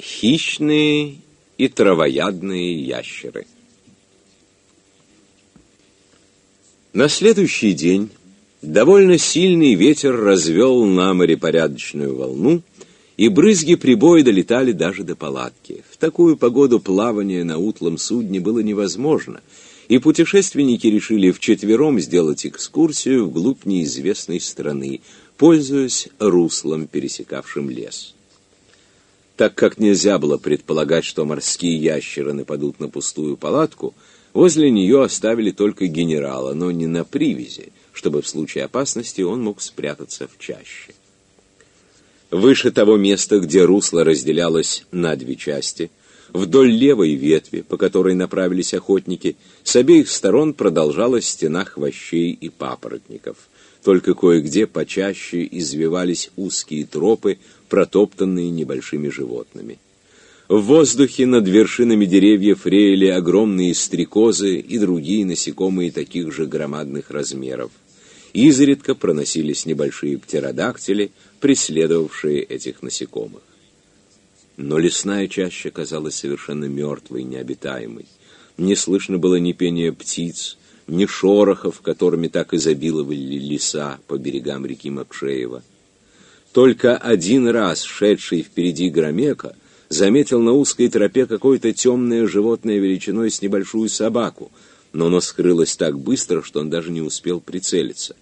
Хищные и травоядные ящеры. На следующий день довольно сильный ветер развел на море порядочную волну, и брызги прибоя долетали даже до палатки. В такую погоду плавание на утлом судне было невозможно, и путешественники решили вчетвером сделать экскурсию вглубь неизвестной страны, пользуясь руслом, пересекавшим лес. Так как нельзя было предполагать, что морские ящеры нападут на пустую палатку, Возле нее оставили только генерала, но не на привязи, чтобы в случае опасности он мог спрятаться в чаще. Выше того места, где русло разделялось на две части, вдоль левой ветви, по которой направились охотники, с обеих сторон продолжалась стена хвощей и папоротников. Только кое-где почаще извивались узкие тропы, протоптанные небольшими животными. В воздухе над вершинами деревьев реяли огромные стрекозы и другие насекомые таких же громадных размеров. Изредка проносились небольшие птеродактили, преследовавшие этих насекомых. Но лесная чаща казалась совершенно мертвой, необитаемой. Не слышно было ни пения птиц, ни шорохов, которыми так изобиловали леса по берегам реки Макшеева. Только один раз шедший впереди Громека — заметил на узкой тропе какое-то темное животное величиной с небольшую собаку, но оно скрылось так быстро, что он даже не успел прицелиться.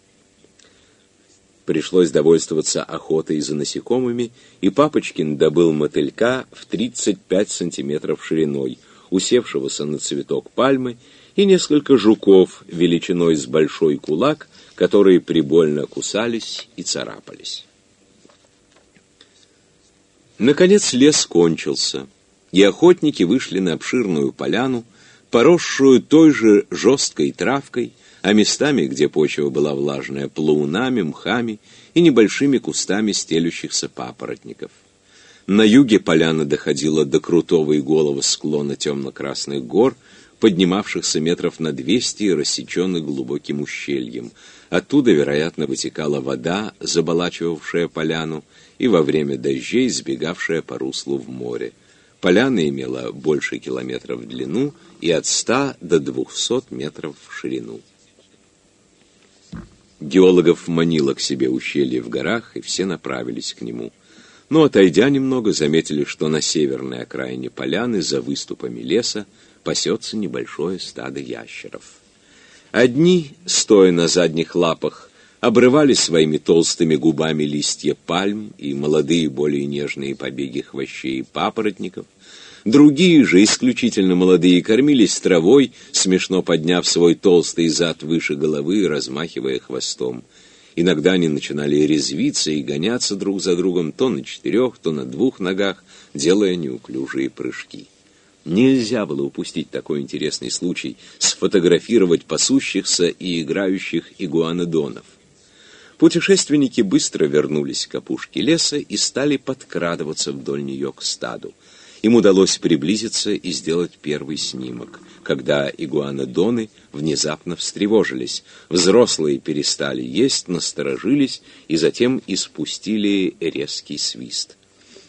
Пришлось довольствоваться охотой за насекомыми, и Папочкин добыл мотылька в 35 сантиметров шириной, усевшегося на цветок пальмы, и несколько жуков величиной с большой кулак, которые прибольно кусались и царапались. Наконец лес кончился, и охотники вышли на обширную поляну, поросшую той же жесткой травкой, а местами, где почва была влажная, плаунами, мхами и небольшими кустами стелющихся папоротников. На юге поляна доходила до крутого иголого склона темно-красных гор, поднимавшихся метров на двести и рассеченных глубоким ущельем. Оттуда, вероятно, вытекала вода, заболачивавшая поляну, и во время дождей сбегавшая по руслу в море. Поляна имела больше километров в длину и от 100 до 200 метров в ширину. Геологов манило к себе ущелье в горах, и все направились к нему. Но, отойдя немного, заметили, что на северной окраине поляны, за выступами леса, пасется небольшое стадо ящеров. Одни, стоя на задних лапах, обрывали своими толстыми губами листья пальм и молодые, более нежные побеги хвощей и папоротников. Другие же, исключительно молодые, кормились травой, смешно подняв свой толстый зад выше головы и размахивая хвостом. Иногда они начинали резвиться и гоняться друг за другом то на четырех, то на двух ногах, делая неуклюжие прыжки. Нельзя было упустить такой интересный случай сфотографировать пасущихся и играющих игуанодонов. Путешественники быстро вернулись к опушке леса и стали подкрадываться вдоль нее к стаду. Им удалось приблизиться и сделать первый снимок, когда игуанодоны внезапно встревожились. Взрослые перестали есть, насторожились и затем испустили резкий свист.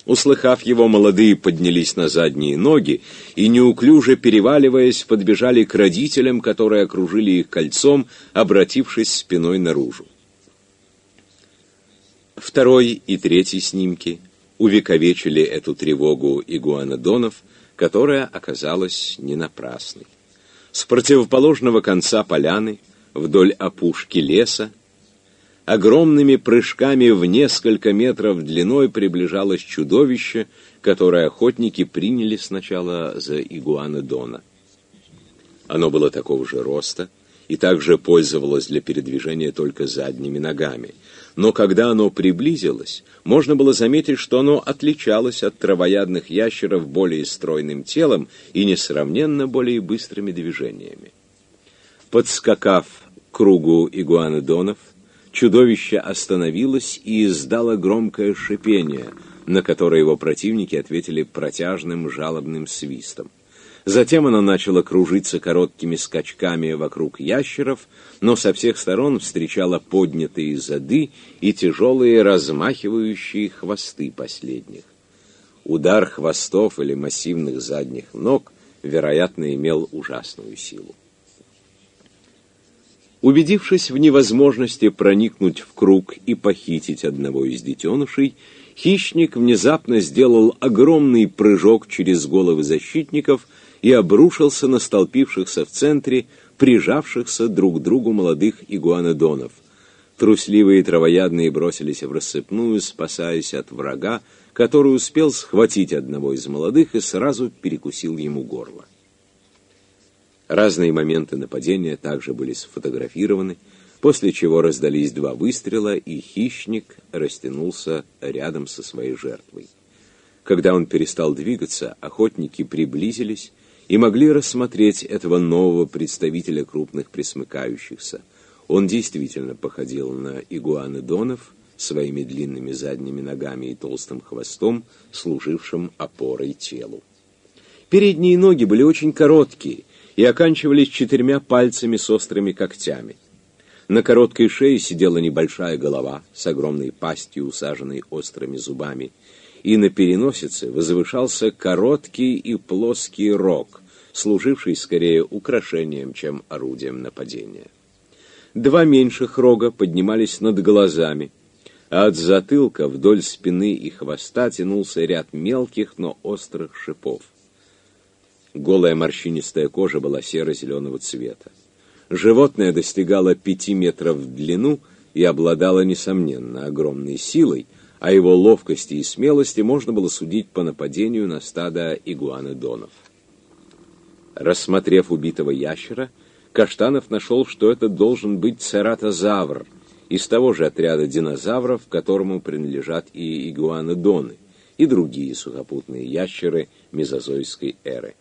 Услыхав его, молодые поднялись на задние ноги и, неуклюже переваливаясь, подбежали к родителям, которые окружили их кольцом, обратившись спиной наружу. Второй и третий снимки увековечили эту тревогу игуанодонов, которая оказалась не напрасной. С противоположного конца поляны, вдоль опушки леса, огромными прыжками в несколько метров длиной приближалось чудовище, которое охотники приняли сначала за игуанодона. Оно было такого же роста и также пользовалось для передвижения только задними ногами – но когда оно приблизилось, можно было заметить, что оно отличалось от травоядных ящеров более стройным телом и несравненно более быстрыми движениями. Подскакав к кругу игуанодонов, чудовище остановилось и издало громкое шипение, на которое его противники ответили протяжным жалобным свистом. Затем она начала кружиться короткими скачками вокруг ящеров, но со всех сторон встречала поднятые зады и тяжелые размахивающие хвосты последних. Удар хвостов или массивных задних ног, вероятно, имел ужасную силу. Убедившись в невозможности проникнуть в круг и похитить одного из детенышей, хищник внезапно сделал огромный прыжок через головы защитников и обрушился на столпившихся в центре, прижавшихся друг к другу молодых игуанодонов. Трусливые травоядные бросились в рассыпную, спасаясь от врага, который успел схватить одного из молодых и сразу перекусил ему горло. Разные моменты нападения также были сфотографированы, после чего раздались два выстрела, и хищник растянулся рядом со своей жертвой. Когда он перестал двигаться, охотники приблизились и могли рассмотреть этого нового представителя крупных пресмыкающихся. Он действительно походил на игуанодонов своими длинными задними ногами и толстым хвостом, служившим опорой телу. Передние ноги были очень короткие – и оканчивались четырьмя пальцами с острыми когтями. На короткой шее сидела небольшая голова с огромной пастью, усаженной острыми зубами, и на переносице возвышался короткий и плоский рог, служивший скорее украшением, чем орудием нападения. Два меньших рога поднимались над глазами, а от затылка вдоль спины и хвоста тянулся ряд мелких, но острых шипов. Голая морщинистая кожа была серо-зеленого цвета. Животное достигало пяти метров в длину и обладало, несомненно, огромной силой, а его ловкости и смелости можно было судить по нападению на стадо игуанодонов. Рассмотрев убитого ящера, Каштанов нашел, что это должен быть цератозавр, из того же отряда динозавров, которому принадлежат и игуанодоны, и другие сухопутные ящеры мезозойской эры.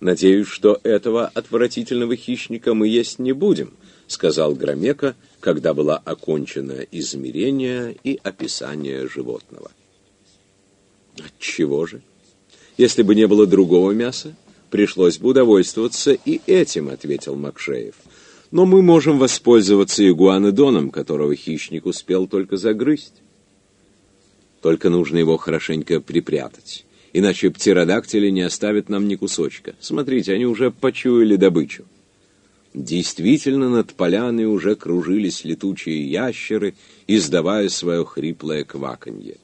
«Надеюсь, что этого отвратительного хищника мы есть не будем», сказал Громека, когда было окончено измерение и описание животного. Отчего же? Если бы не было другого мяса, пришлось бы удовольствоваться и этим, ответил Макшеев. Но мы можем воспользоваться игуанодоном, которого хищник успел только загрызть. Только нужно его хорошенько припрятать иначе птеродактили не оставят нам ни кусочка. Смотрите, они уже почуяли добычу. Действительно, над поляной уже кружились летучие ящеры, издавая свое хриплое кваканье.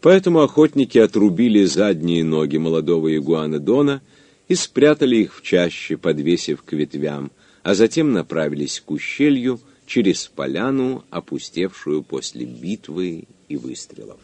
Поэтому охотники отрубили задние ноги молодого игуана Дона и спрятали их в чаще, подвесив к ветвям, а затем направились к ущелью через поляну, опустевшую после битвы и выстрелов.